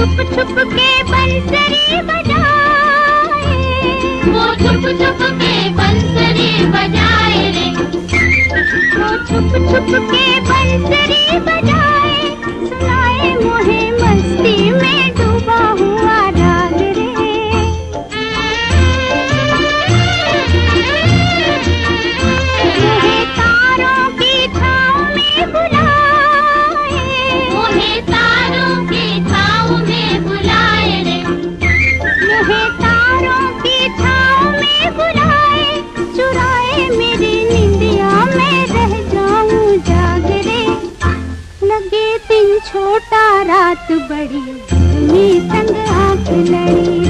छुप छुप के बंसरी बजाए। वो छुप छुप के बंसरी बजाए रे। वो छुप छुप के बंसरी छोटा रात बड़ी। तंग संग आँख लड़ी।